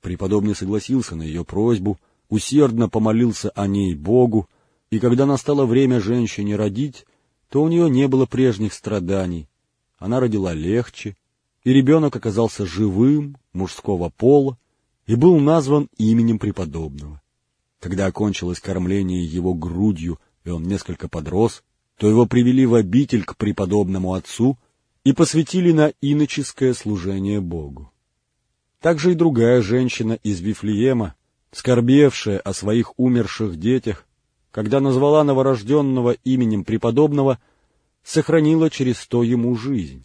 [SPEAKER 1] Преподобный согласился на ее просьбу, усердно помолился о ней Богу, и когда настало время женщине родить, то у нее не было прежних страданий. Она родила легче, и ребенок оказался живым, мужского пола, и был назван именем преподобного. Когда окончилось кормление его грудью, он несколько подрос, то его привели в обитель к преподобному отцу и посвятили на иноческое служение Богу. Также и другая женщина из Вифлеема, скорбевшая о своих умерших детях, когда назвала новорожденного именем преподобного, сохранила через то ему жизнь.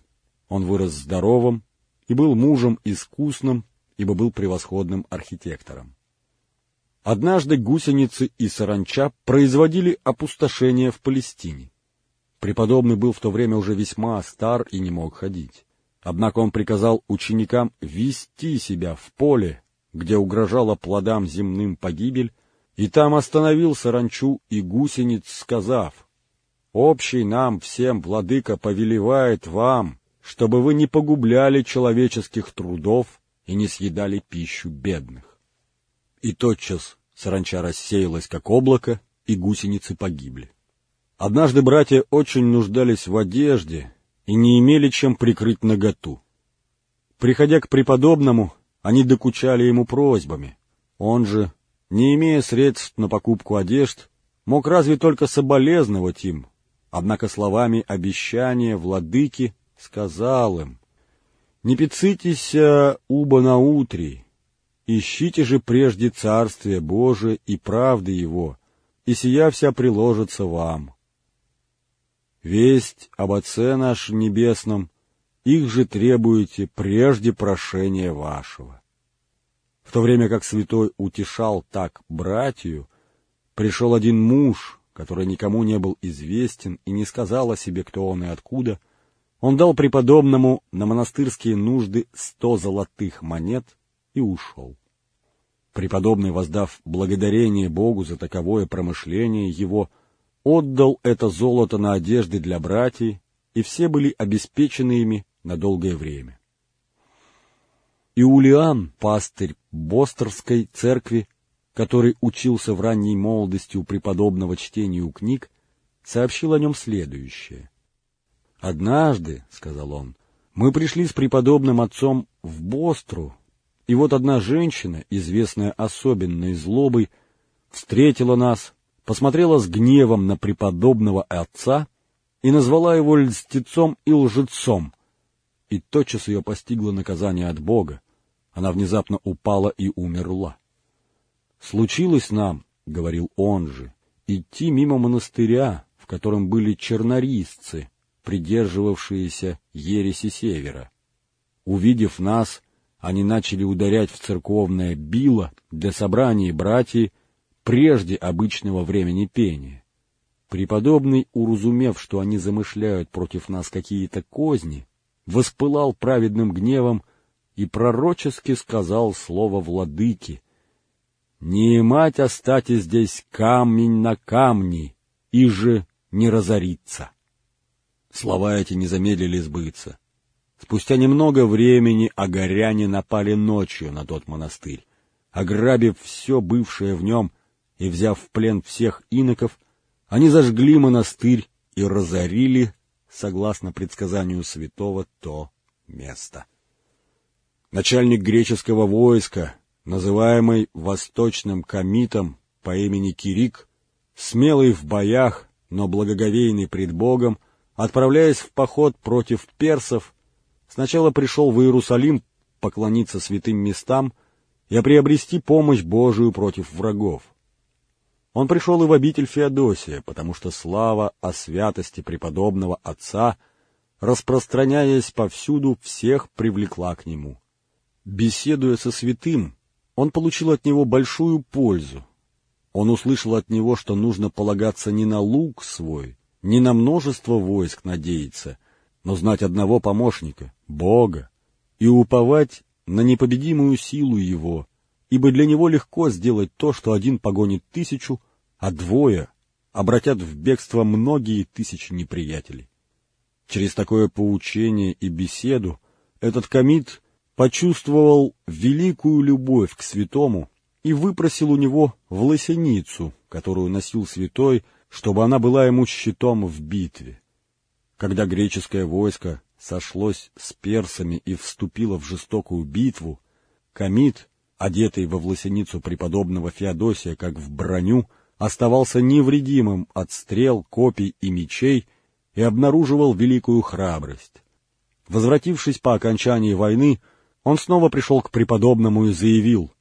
[SPEAKER 1] Он вырос здоровым и был мужем искусным, ибо был превосходным архитектором. Однажды гусеницы и саранча производили опустошение в Палестине. Преподобный был в то время уже весьма стар и не мог ходить. Однако он приказал ученикам вести себя в поле, где угрожала плодам земным погибель, и там остановил саранчу и гусениц, сказав, «Общий нам всем владыка повелевает вам, чтобы вы не погубляли человеческих трудов и не съедали пищу бедных». И тотчас саранча рассеялась, как облако, и гусеницы погибли. Однажды братья очень нуждались в одежде, и не имели чем прикрыть наготу. Приходя к преподобному, они докучали ему просьбами. Он же, не имея средств на покупку одежд, мог разве только соболезновать им, однако словами обещания владыки сказал им, «Не пицитесь, уба на утре, ищите же прежде Царствие Божие и правды Его, и сия вся приложится вам» весть об Отце нашем Небесном, их же требуете прежде прошения вашего. В то время как святой утешал так братью, пришел один муж, который никому не был известен и не сказал о себе, кто он и откуда, он дал преподобному на монастырские нужды сто золотых монет и ушел. Преподобный, воздав благодарение Богу за таковое промышление его, отдал это золото на одежды для братьев, и все были обеспечены ими на долгое время. Иулиан, пастырь Бостерской церкви, который учился в ранней молодости у преподобного чтению книг, сообщил о нем следующее. «Однажды, — сказал он, — мы пришли с преподобным отцом в Бостру, и вот одна женщина, известная особенной злобой, встретила нас, посмотрела с гневом на преподобного отца и назвала его льстецом и лжецом, и тотчас ее постигло наказание от Бога. Она внезапно упала и умерла. «Случилось нам, — говорил он же, — идти мимо монастыря, в котором были чернорисцы, придерживавшиеся ереси севера. Увидев нас, они начали ударять в церковное било для собраний братьев прежде обычного времени пения. Преподобный, уразумев, что они замышляют против нас какие-то козни, воспылал праведным гневом и пророчески сказал слово владыки. «Не мать остать здесь камень на камни, и же не разориться». Слова эти не замедлили сбыться. Спустя немного времени агаряне напали ночью на тот монастырь. Ограбив все бывшее в нем и взяв в плен всех иноков, они зажгли монастырь и разорили, согласно предсказанию святого, то место. Начальник греческого войска, называемый Восточным Комитом по имени Кирик, смелый в боях, но благоговейный пред Богом, отправляясь в поход против персов, Сначала пришел в Иерусалим поклониться святым местам и приобрести помощь Божию против врагов. Он пришел и в обитель Феодосия, потому что слава о святости преподобного отца, распространяясь повсюду, всех привлекла к нему. Беседуя со святым, он получил от него большую пользу. Он услышал от него, что нужно полагаться не на лук свой, не на множество войск надеяться, но знать одного помощника, Бога, и уповать на непобедимую силу Его, ибо для Него легко сделать то, что один погонит тысячу, а двое обратят в бегство многие тысячи неприятелей. Через такое поучение и беседу этот комит почувствовал великую любовь к святому и выпросил у него власеницу, которую носил святой, чтобы она была ему щитом в битве. Когда греческое войско сошлось с персами и вступило в жестокую битву, Комит, одетый во власеницу преподобного Феодосия, как в броню, оставался невредимым от стрел, копий и мечей и обнаруживал великую храбрость. Возвратившись по окончании войны, он снова пришел к преподобному и заявил,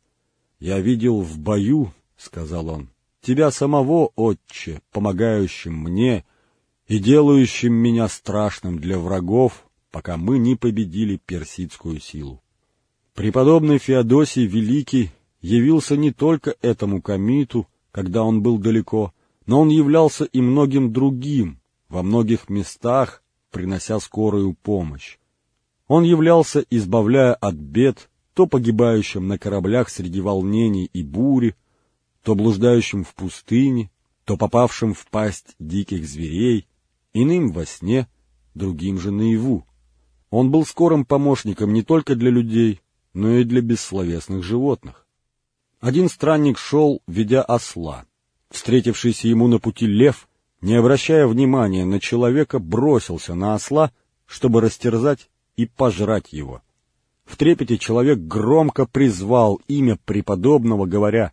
[SPEAKER 1] «Я видел в бою, — сказал он, — тебя самого, отче, помогающим мне и делающим меня страшным для врагов, пока мы не победили персидскую силу. Преподобный Феодосий Великий явился не только этому комиту, когда он был далеко, но он являлся и многим другим, во многих местах, принося скорую помощь. Он являлся, избавляя от бед, то погибающим на кораблях среди волнений и бури, то блуждающим в пустыне, то попавшим в пасть диких зверей, иным во сне, другим же наяву. Он был скорым помощником не только для людей, но и для бессловесных животных. Один странник шел, ведя осла. Встретившийся ему на пути лев, не обращая внимания на человека, бросился на осла, чтобы растерзать и пожрать его. В трепете человек громко призвал имя преподобного, говоря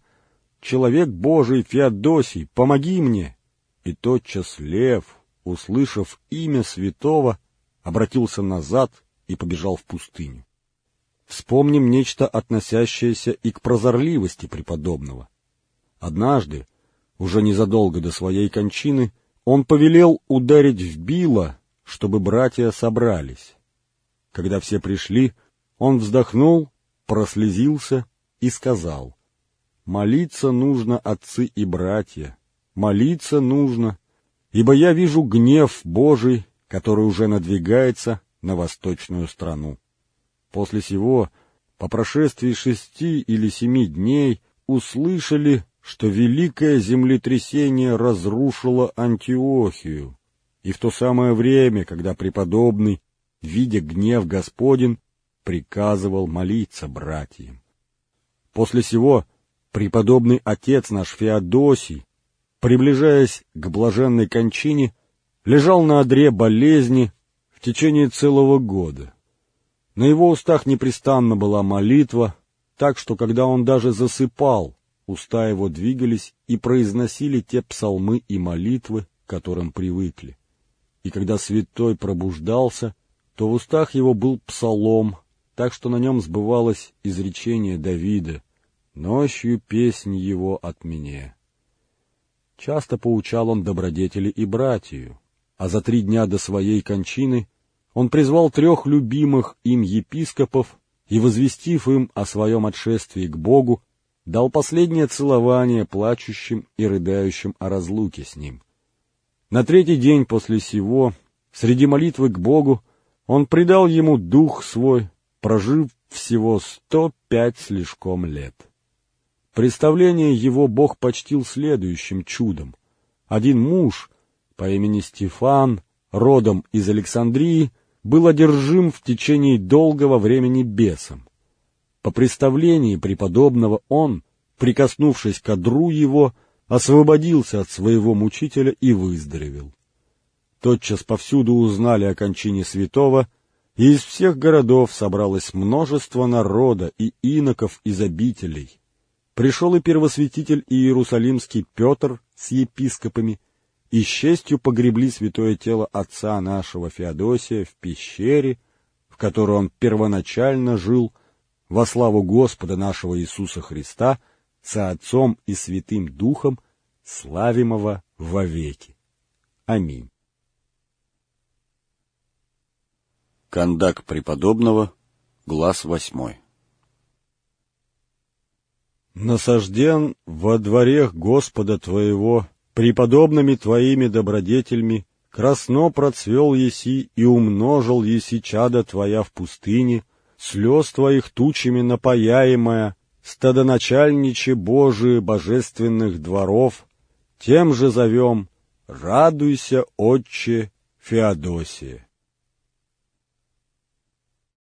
[SPEAKER 1] «Человек Божий Феодосий, помоги мне!» И тотчас лев, услышав имя святого, обратился назад и побежал в пустыню. Вспомним нечто, относящееся и к прозорливости преподобного. Однажды, уже незадолго до своей кончины, он повелел ударить в било, чтобы братья собрались. Когда все пришли, он вздохнул, прослезился и сказал, «Молиться нужно, отцы и братья, молиться нужно, ибо я вижу гнев Божий, который уже надвигается на восточную страну. После сего, по прошествии шести или семи дней, услышали, что великое землетрясение разрушило Антиохию, и в то самое время, когда преподобный, видя гнев Господень, приказывал молиться братьям. После сего преподобный отец наш Феодосий, приближаясь к блаженной кончине, лежал на одре болезни в течение целого года. На его устах непрестанно была молитва, так что, когда он даже засыпал, уста его двигались и произносили те псалмы и молитвы, к которым привыкли. И когда святой пробуждался, то в устах его был псалом, так что на нем сбывалось изречение Давида «Ночью песнь его от меня». Часто поучал он добродетели и братью, а за три дня до своей кончины он призвал трех любимых им епископов и, возвестив им о своем отшествии к Богу, дал последнее целование плачущим и рыдающим о разлуке с ним. На третий день после сего, среди молитвы к Богу, он предал ему дух свой, прожив всего сто пять слишком лет. Представление его Бог почтил следующим чудом. Один муж по имени Стефан, родом из Александрии, был одержим в течение долгого времени бесом. По представлении преподобного он, прикоснувшись к одру его, освободился от своего мучителя и выздоровел. Тотчас повсюду узнали о кончине святого, и из всех городов собралось множество народа и иноков из обителей. Пришел и первосвятитель Иерусалимский Петр с епископами, и с честью погребли святое тело отца нашего Феодосия в пещере, в которой он первоначально жил, во славу Господа нашего Иисуса Христа, со Отцом и Святым Духом, славимого вовеки. Аминь.
[SPEAKER 2] Кондак преподобного, глаз восьмой.
[SPEAKER 1] Насажден во дворех Господа Твоего, преподобными Твоими добродетельми, красно процвел еси и умножил еси чада Твоя в пустыне, слез Твоих тучами напаяемая, стадоначальниче Божие божественных дворов, тем же зовем «Радуйся, Отче Феодосия».